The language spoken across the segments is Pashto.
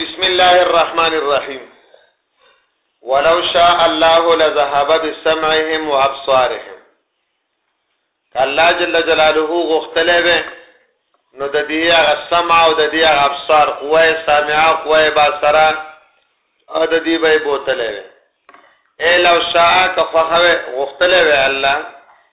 بسم الله الرحمن الرحيم ولو شاء الله لذهب بسمعهم وابصارهم الله جل جلاله غختله به نو د دې هغه سمع او د دې هغه ابصار قوه سامعه قوه باصره او د دې به بوتله وي اے لو شاء کفخه غختله وی الله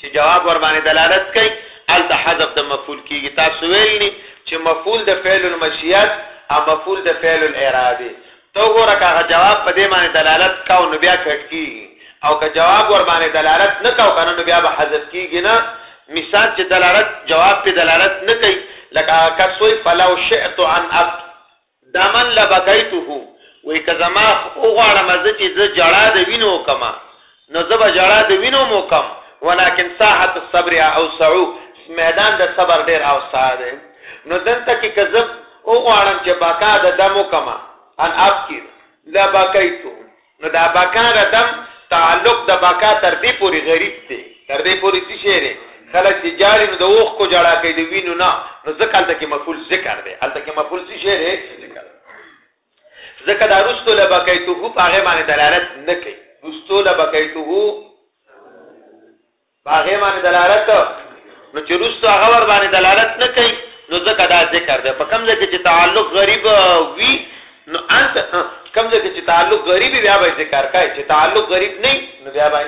چې جواب ورباندې دلالت کوي هلته حذف د مفعول کیږي تاسو ویل ني چې مفعول د فعل المشیت او مفعول د فعل الاراده ته وګوره که هغه جواب په دې باندې دلالت کاو نو بیا کټ کیږي او که جواب ور باندې دلالت نه کاو کنه نو بیا به حذف کیږي نه مثال چې دلالت جواب په دلالت نه کوي لکه هغه کس وایي فلو شئت ان ابت دمن لبکیته، وایي که زما وغواړم زه چې زه ژړا د وینو وکړم نو زه به ژړا د وینو هم وکړم، ولکن ساحة الصبر اوسع، میدان د صبر ډېر اوسع دی، نو دلته کې که زه وغواړم چې بکا د دم وکړم، ان ابکي، لبکیته. نو دا بقا د دم تعلق د بقا تر دې پورې غریب دی، تر دې پورې څه شی دی؟ خلک چې ژاړي نو د اوښکو ژړا کوي، د وینو نه، نو ځکه هلته کې مفعول ذکر دی، هلته کې مفعول څه شی دی؟ ذکر دی. ځکه دا وروسته له بقیته په هغې باندې دلالت نه کوي، وروسته له بقیته په هغې باندې دلالت نو چې روستو هغه ور باندې دلالت نه کوي نو ځکه دا ذکر دی په کوم ځای کې چې تعلق غریب وي نو انت کوم ځای کې چې تعلق غریب بیا به ذکر کوي چې تعلق غریب نه نو بیا به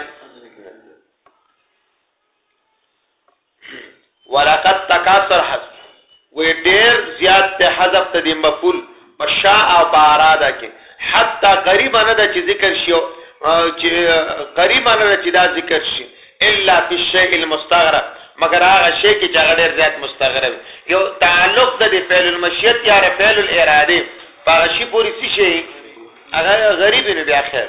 ولقد تکاثر حذف وی ډیر زیات ته حذف ته دی مفعول په شاء او په اراده کې حتی غریب نه ده چې ذکر شي چې غریب نه ده چې دا ذکر شي الا فی الشیء المستغرق مگر هغه شی کې چې هغه ډیر زیات مستغرب یو تعلق د فعل المشیت یا فعل الاراده په شی پوری څه شي هغه غریب نه بیا خیر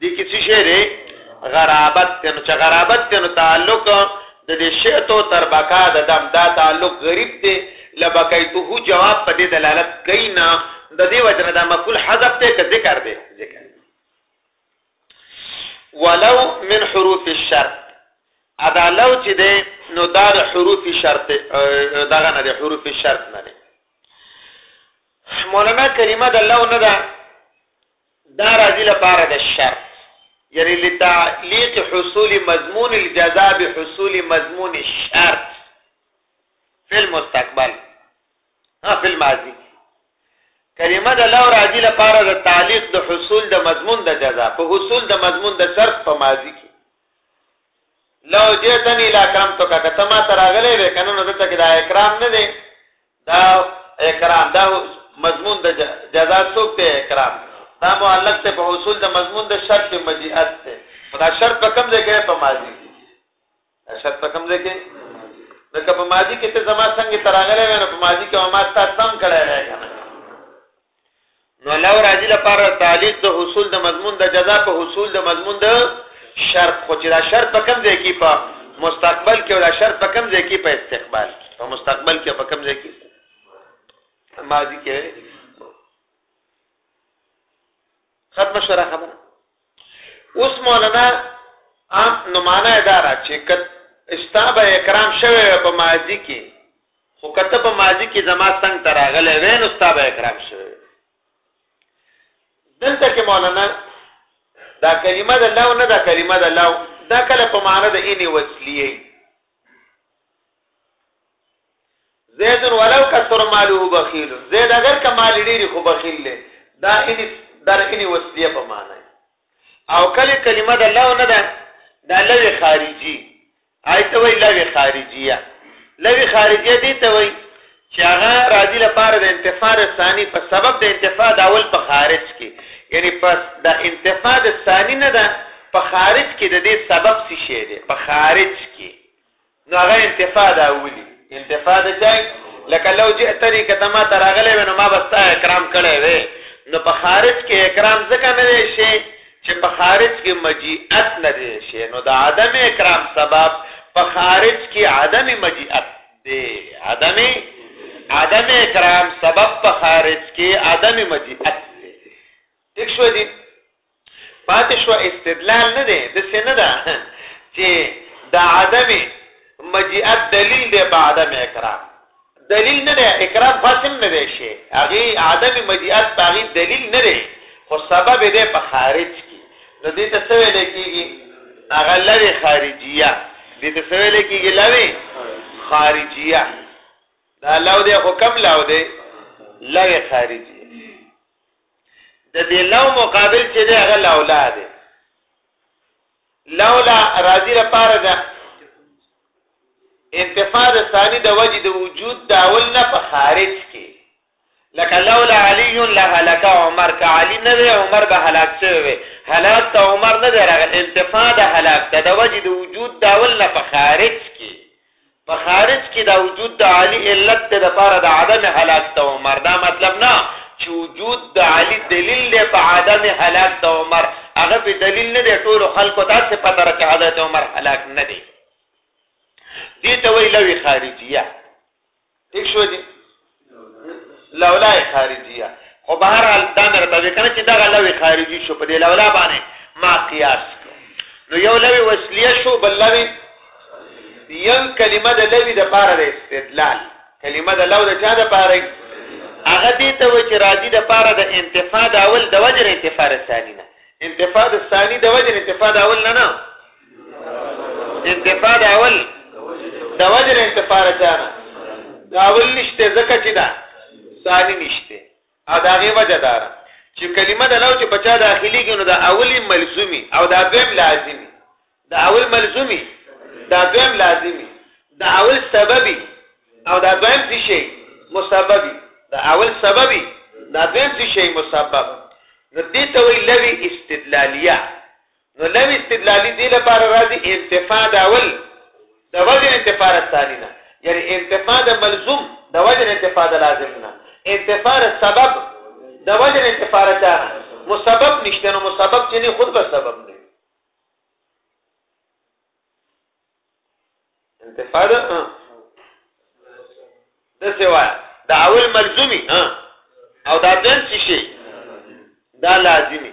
دې کې څه شی دی؟ غرابت دی، نو چې غرابت دی نو تعلق د دې شی تو تر بقا د دم دا تعلق غریب دی، لبقیته جواب په دې دلالت کوي نه، د دې وجه نه دا مفعول حذف دی که ذکر دی؟ ذکر دی. ولو من حروف الشرط ادا لو چې دی نو دا د حروف شرط دغه نه دی حروف شرط نه دی مولانا کلمه د لو نه ده دا راځي لپاره د شرط یعنی لتعلیق حصول مضمون الجزاء بحصول مضمون الشرط فی المستقبل ها فی الماضی کلمه د لو راځي لپاره د تعلیق د حصول د مضمون د جزاء په حصول د مضمون د شرط په ماضی کې لو جئتنی لا کرمتک کته ما تراغله وکنه نو دته کې دا اکرام نه دی دا اکرام دا مضمون د جزاء څوک ته اکرام دا معلق ته په حصول د مضمون د شرط مجیئت ته دا شرط په کوم ځای کې په ماضی کې دا شرط په کوم ځای کې لکه په ماضی کې ته زما څنګه تراغله ونه په ماضی کې ما تاسو سم کړه راکنه نو الله راضي لپاره تعلیق د حصول د مضمون د جزا په حصول د مضمون د شرط خو چې دا شرط په کم ځای کې په مستقبل کې او دا شرط په کم ځای کې په استقبال کې په مستقبل کې په کم ځای کې ماضي کې ختم شوه خبره اوس مولانا عام نو معنی یې دا ده چې که ستا به اکرام شوی وی په ماضي کې خو که ته په ماضي کې زما څنګ ته راغلی وی نو ستا به اکرام شوی وی دلته کې مولانا دا کلمه د لو نه دا کلمه د لو دا کله په معنی د اني وصلیه زید ولو کثر ماله بخیل زید اگر کمال ډیر خو بخیل له دا ان در ان وسلیه په معنی او کله کلمه د لو نه ده د لوی خارجي آیته وی لوی خارجیه لوی خارجیه دي ته وی چې هغه راځي لپاره د انتفاع ثانی په سبب د انتفاع د اول په خارج کې یعنی پس د انتفاع ثانی نه ده په خارج کې د دې سبب څه شی دی په خارج کې نو هغه انتفاده اولی انتفاده چای لکه لو جئتنی کته ما ته راغلی وې نو ما به ستا اکرام کړی وې نو په خارج کې اکرام ځکه نه دی شي چې په خارج کې مجیئت نه دی شي نو د عدم اکرام سبب په خارج کې عدم مجیئت دی عدم عدم اکرام سبب په خارج کې عدم مجیئت دی ٹھیک شو دي پاتې شوه استدلال نه دی دسې نه ده چې د عدم مجیعت دلیل دی په عدم اکرام دلیل نه دی اکرام خاصم نه دی شي هغه عدم مجیعت په هغه دلیل نه دی خو سبب دی په خارج کې نو دې ته څه ویل کېږي هغه لوي خارجیه دې ته څه ویل کېږي لوي خارجیه دا لو دی خو کم لو دی لوي خارجي د دې لو مقابل چې دی هغه لولا دی لولا راضی لپاره ده انتفاض ثانی د وجه د وجود د اول نه په خارج کې لکه لولا علی لهلك عمر ک علی نه وی عمر به هلاک شوی وی هلاک ته عمر نه دی راغلی انتفاع د هلاک ته د وجه د وجود د اول نه په خارج کې په خارج کې دا وجود د علی علت ته د پاره د عدم هلاک د عمر دا مطلب نه چې وجود د علی دلیل دی په عدم هلاک د عمر هغه په دلیل نه دی ټول خلکو ته څه پته راځي حضرت عمر هلاک نه دی دي ته وی لوي خارجیه ټیک شو دي لولا خارجیه خو به هر حال دا مې راته وی کنه چې دغه لوی خارجي شو په دې لولا باندې ما قیاس کو نو یو لوی وسلیه شو بل لوی یو کلمه د لوی د پاره د استدلال کلمه د لو د چا د پاره هغه دې ته و چې راځي د پاره د انتفاع د اول د وجه انتفاع ثاني نه انتفاع ثاني د وجه انتفاع اول نه نه انتفاع د اول د وجه نه انتفاع د چا نه د اول نشته ځکه چې دا ثاني نشته او د هغې وجه دا ده چې کلمه د لو چې په چا داخلېږي نو د اولي ملزومي او دا دویم لازمي د اول ملزومي دا دویم لازمي د اول سببي او دا دویم څه شي مسببي د اول سببي دا دویم څه شي مسبب نو دې ته وی لوي استدلالیه نو لم استدلالي دې لپاره راځي انتفاء د اول د وجه انتفاء الثاني نه یعنی انتفاء د ملزوم د وجه انتفاء د لازم نه انتفاء سبب د وجه انتفاء چانه مسبب نشته نو مسبب چې نه خود به سبب نه انتفاء د د سوا د اول ملزومي او دا دن څه شي دا لازمي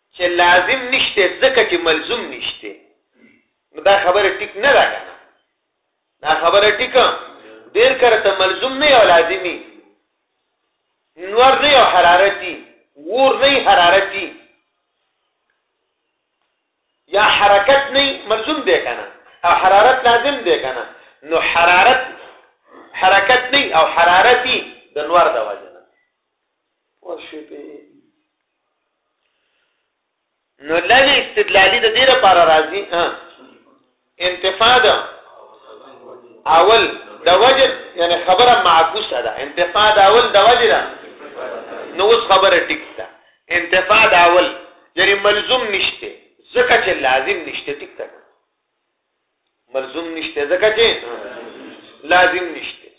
چه لازم نشته ځکه چه ملزوم نشته نو دا خبره ټیک نه ده کنه دا خبره ټیک ډیر کړه ته ملزوم نه یو لازمی نور نه یو حرارتی ور نه حرارتی یا حرکت نه ملزوم دی کنه او حرارت لازم دی کنه نو حرارت حرکت نه او حرارتي د نور د وجه نه پوه شئ نو لوی استدلالی د دې لپاره راځي انتفاده اول د وجه یعنی خبره معکوسه ده انتفاده اول د وجه ده نو اوس خبره ټیک ده انتفاده اول یعنی ملزوم نشته ځکه چې لازم نشته ټیک ده ملزوم نشته ځکه چې لازم نشته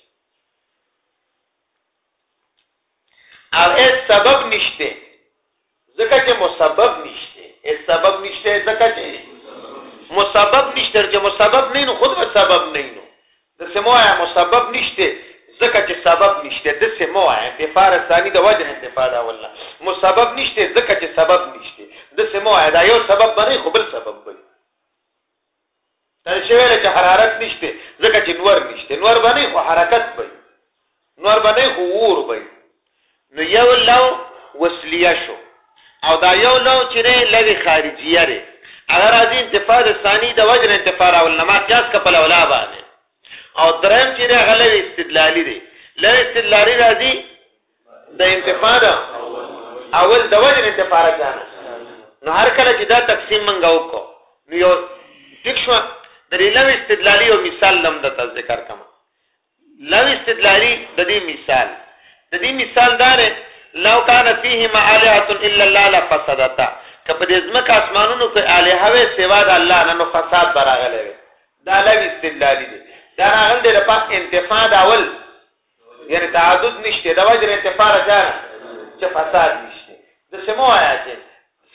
او هیڅ سبب نشته ځکه چې مسبب نشته هیڅ سبب نشته ځکه چې مسبب نشته چې مسبب نه نو خود به سبب نه نو د سموه مسبب نشته ځکه چې سبب نشته د سمو انتفاع ثاني د وجه انتفاع دا ولا مسبب نشته ځکه چې سبب نشته د سمو دا یو سبب باندې خو بل سبب وي تل شوی لکه حرارت نشته ځکه چې نور نشته نور باندې خو حرکت وي نور باندې خو ور وي نو یو لو وسلیه شو او دا یو لو چې نه لوي خارجیه لري اگر از انتفاع ثانی د وجه انتفاع اول نه ما قیاس کپل ولا باندې او درم چې غلوي استدلالي دي لوي استدلالي راځي د انتفاده اول د وجه انتفاره جانا نو هر کله چې دا تقسیم منګه وکړو نو یو دښوا د لو استدلالی او مثال لم د ذکر کما لو استدلالی د دې مثال د دې مثال دار لو کان فیهما الهه الا الله لفسدتا کپه د ځمکه اسمانونو په الهه وي سوا د الله نه نو فساد براغلی دا لو استدلالی دی دا راغل دی لپاره انتفاع اول یعنی تعدد نشته د وجر انتفاع راځنه چې فساد نشته د سمو آیا چې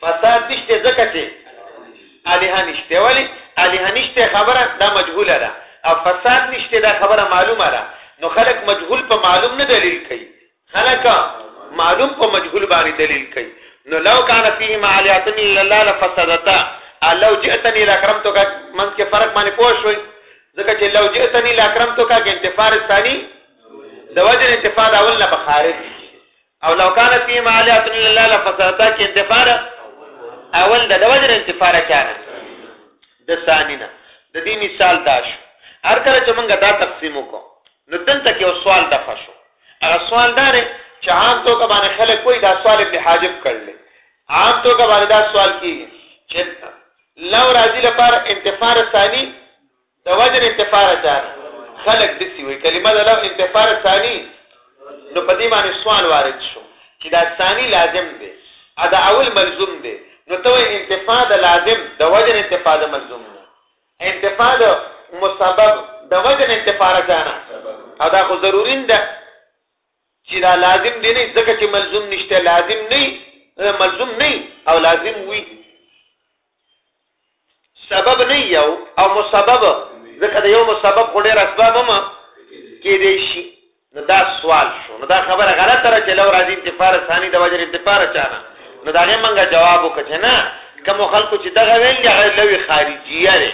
فساد نشته ځکه چې الها نشته ولی الها نشته خبره دا مجهوله ده او فساد نشته دا خبره معلومه ده نو خلک مجهول په معلوم نه دلیل کوي خلک معلوم په مجهول باندې دلیل کوي نو لو کان فيه ما الیاتن الا لفسدتا لو جئتنی لاکرمتک من کې فرق باندې پوه شوي ځکه چې لو جئتنی لاکرمتک کې انتفاء الثاني د وجه انتفاء د اول نه په خارج او لو كان فيه معاليه الا الله لفسدتا کې انتفاء اول د وجه انتفاء راکنه د ثاني نه د دې مثال دا شو هر کله چې موږ دا تقسیم وکړو نو دلته کې یو سوال د فشو هغه سوال دا دی چې عام توګه باندې خلک کوئی دا سوال ابن حاجب کړل عام توګه باندې دا سوال کیږي چې لو راځي لپاره انتفار ثاني د وجن انتفار چانه خلق دسی وی کلمه د لو انتفار ثاني نو په دې باندې سوال وارد شو چې دا ثاني لازم دی ادا اول ملزوم دی نو ته انتفاع د لازم د وجن انتفاع د ملزوم نه انتفاع د مسبب د وجن انتفاع چانه او دا خو ضرورین ده چی دا لازم دی نه ځکه چی ملزوم نشته لازم نه ملزوم نه او لازم وی سبب نه یو او مسبب ځکه د یو مسبب خو ډیر اسباب هم کې دی شي نو دا سوال شو نو دا خبره غلطه را چې لو راځي انتفار ثاني د وجر انتفار چانه نو دا غي منګه جواب وکړه نه کوم خلکو چې دغه ویل هغه لوی خارجیه لري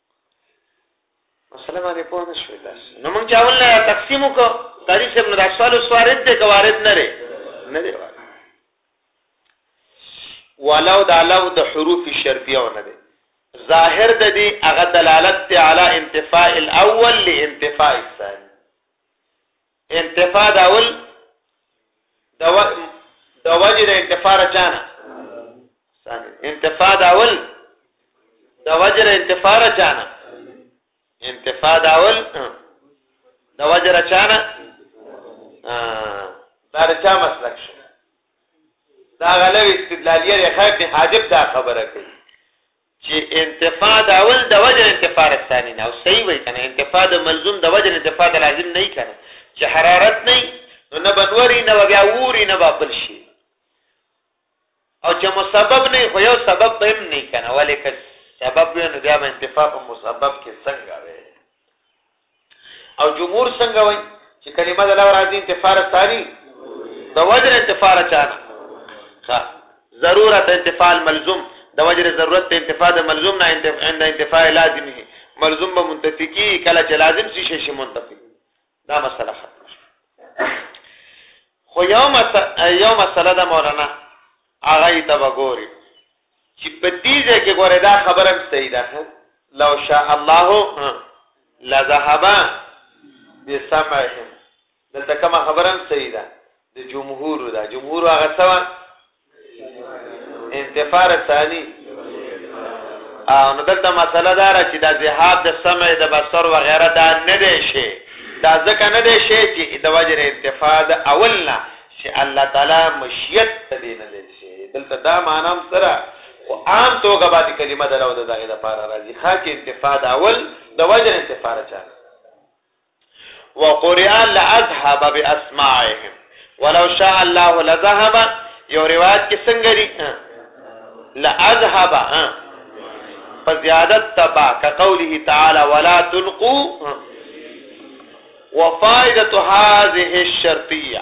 مسله باندې پوه نه شوې تاسو نو موږ چې اول نه تقسیم وکړو قاری صاحب نو دا سوال اوس وارد دی که وارد نه دی نه دی وارد ولو دا لو د حروف شرطیه و نه دی ظاهر د دې هغه دلالت دی علی انتفاء الاول لانتفاء الثاني انتفاع داول دو د وجه د انتفاع رچانه انتفاع داول د وجه د انتفاع رچانه انتفاع داول د وجه رچانه دا رچا مسلک شو دا غلوی استدلالیه د خیر حاجب دا خبره کوي چی انتفاء د اول د وجه انتفاء الثاني نه او صحیح وای کنه انتفاء د ملزوم د وجه انتفاء د لازم نه کنه چې حرارت نه نو نه بنوري نه بیا ووري نه بل شي او چې مسبب نه خو یو سبب به هم نه کنه ولیک سبب نو بیا انتفاع په مسبب کې څنګه وي او جمهور څنګه وایي چې کلمه د لو راځي انتفاره ثاني د وجر انتفاره چانه ښه ضرورت انتفال ملزوم د وجر ضرورت ته انتفاع د ملزوم نه عند انتفاع لازمه ملزوم به منتفی کی کله چې لازم شي شي منتفی دا مسله ختم شو خو یو مسله یو مسله د مولانا هغه ته وګوري چې په دې ځای کې ګوره دا خبره هم صحیح ده ښه لو شاء الله لذهب بسمعهم دلته کومه خبره هم صحیح ده د جمهور ده جمهور هغه څه انتفار ثانی او نو دلته مسله دا را چې دا ذهاب د سمع د بصر و غیره دا نه دی شي دا ځکه نه دی شي چې د وجر انتفاع د اول نه چې الله تعالی مشیت ته دی نه دی چي دلته دا معنی هم سته ده خو عام توګه باندي کلمه د لو د دغي د پاره راځي خا چي انتفاء د اول د وجه نه انتفاء را چانه وقرئ لاذهب باسماعهم ولو شاء الله لذهب یو روایت کې څنګه لري لاذهب په زیادت تبع كقوله تعالى ولا تلقوا وفائده هذه الشرطيه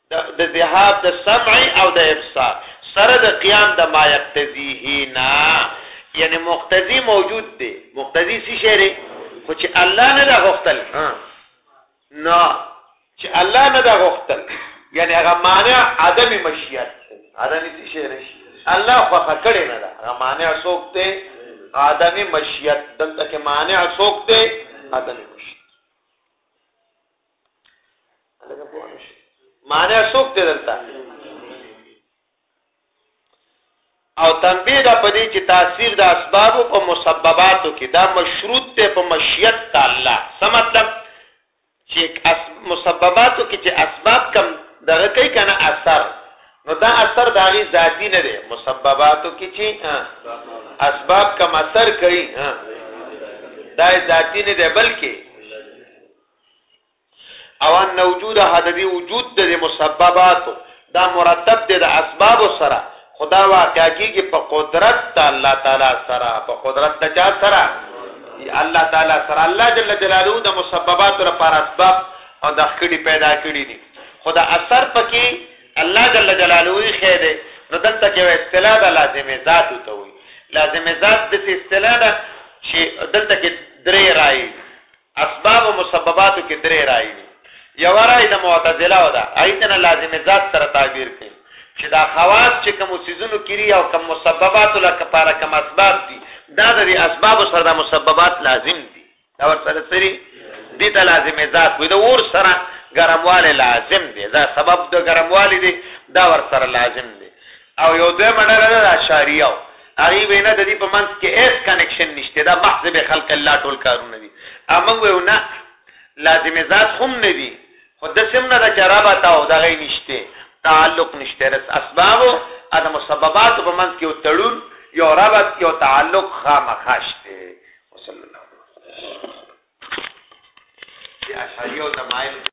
د ذهاب د سمع او د ابصار سره د قیام د ما یقتضیه نه یعنی مقتضی موجود دی مقتضی څه شی دی خو چې الله نه دا غوښتل نه چې الله نه دا غوښتل یعنی هغه مانع عدم مشیت عدم څه شی دی الله خو کړی نه دا هغه مانع څوک دی عدم مشیت دلته کې مانع څوک دی عدم مشیت لکه په ونه شي معنی څوک دی دلته او تنبیه ده په دې چې تاثیر د اسباب په مسبباتو کې دا مشروط ته په مشیت د الله څه مطلب چې مسبباتو کې چې اسباب کم دغه کوي کنه اثر نو دا اثر د هغه ذاتی نه دی مسبباتو کې چې اسباب کم اثر کوي دا ذاتی نه دی بلکې او ان وجود حددي وجود د مسبباتو دا مرتب دی د اسباب سره خدا واقع کیږي په قدرت د الله تعالی سره په قدرت د چا سره الله تعالی سره الله جل جلاله د مسبباتو لپاره اسباب او د خکړي پیدا کړی دي خدا اثر پکې الله جل جلاله یې خېده نو دلته کې اصطلاح د لازمه ذات ته وي لازمه ذات د اصطلاح ده چې دلته کې درې راي اسباب او مسبباتو کې درې رائي دي یو رائي د معتزله او ده ایتن لازم ذات سره تعبیر کوي چې دا خواص چې کوم سيزونو کړي او کوم مسببات له کفاره کوم اسباب دي دا د اسباب سره د مسببات لازم دي دا ور سره سری دي ته لازم ذات وي د اور سره ګرمواله لازم دي دا سبب د ګرموالي دي دا ور سره لازم دي او یو دویمه ډله ده د اشعریه وو هغوی وایی نه ددی په منځ کی هیڅ کنکشن نشته دا محض بی خلق الله ټول کارونه دی او موږ وایو نه لازم ذات خو هم نه دی خو دسی هم نه ده چه ربط او دغه یی نشته تعلق نشته د اسبابو او د مسبباتو په منځ کی یو تړون یو ربط یو تعلق خامخا شته وصلی الله علیه وسلم اشعریه او تمایل